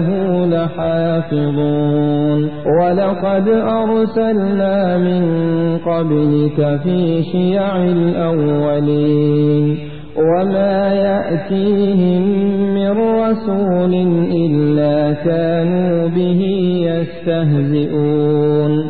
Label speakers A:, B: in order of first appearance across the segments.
A: له لحافظون. ولقد أرسلنا من قبلك في شيع الأولين. وما يأتيهم من رسول إلا كانوا به يستهزئون.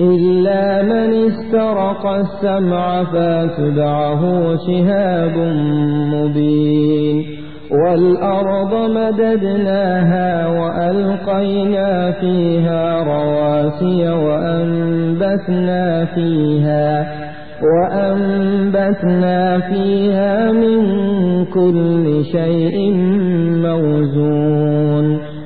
A: إلا من استرق السمع فاتبعه شهاب مبين والأرض مددناها وألقينا فيها رواسي وأنبتنا فيها وأنبتنا فيها من كل شيء موزون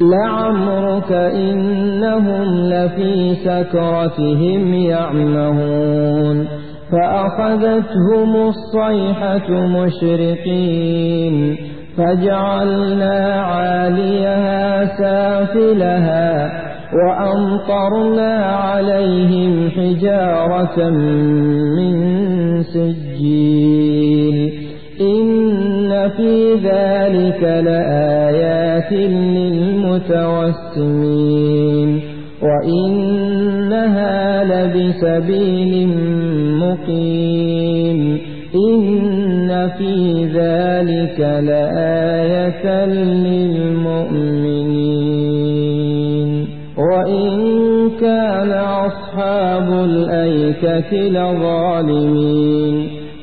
A: لعمرك إنهم لفي سكرتهم يعمهون فأخذتهم الصيحة مشرقين فجعلنا عاليها سافلها وأمطرنا عليهم حجارة من سجيل في ذلك لآيات للمتوسمين وإنها لبسبيل مقيم إن في ذلك لآية للمؤمنين وإن كان أصحاب الأيكة لظالمين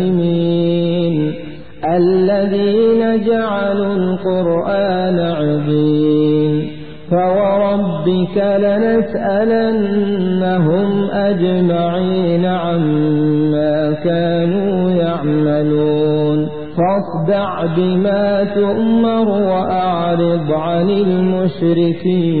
A: المقتسمين الذين جعلوا القرآن عظيم فوربك لنسألنهم أجمعين عما كانوا يعملون فاصدع بما تؤمر وأعرض عن المشركين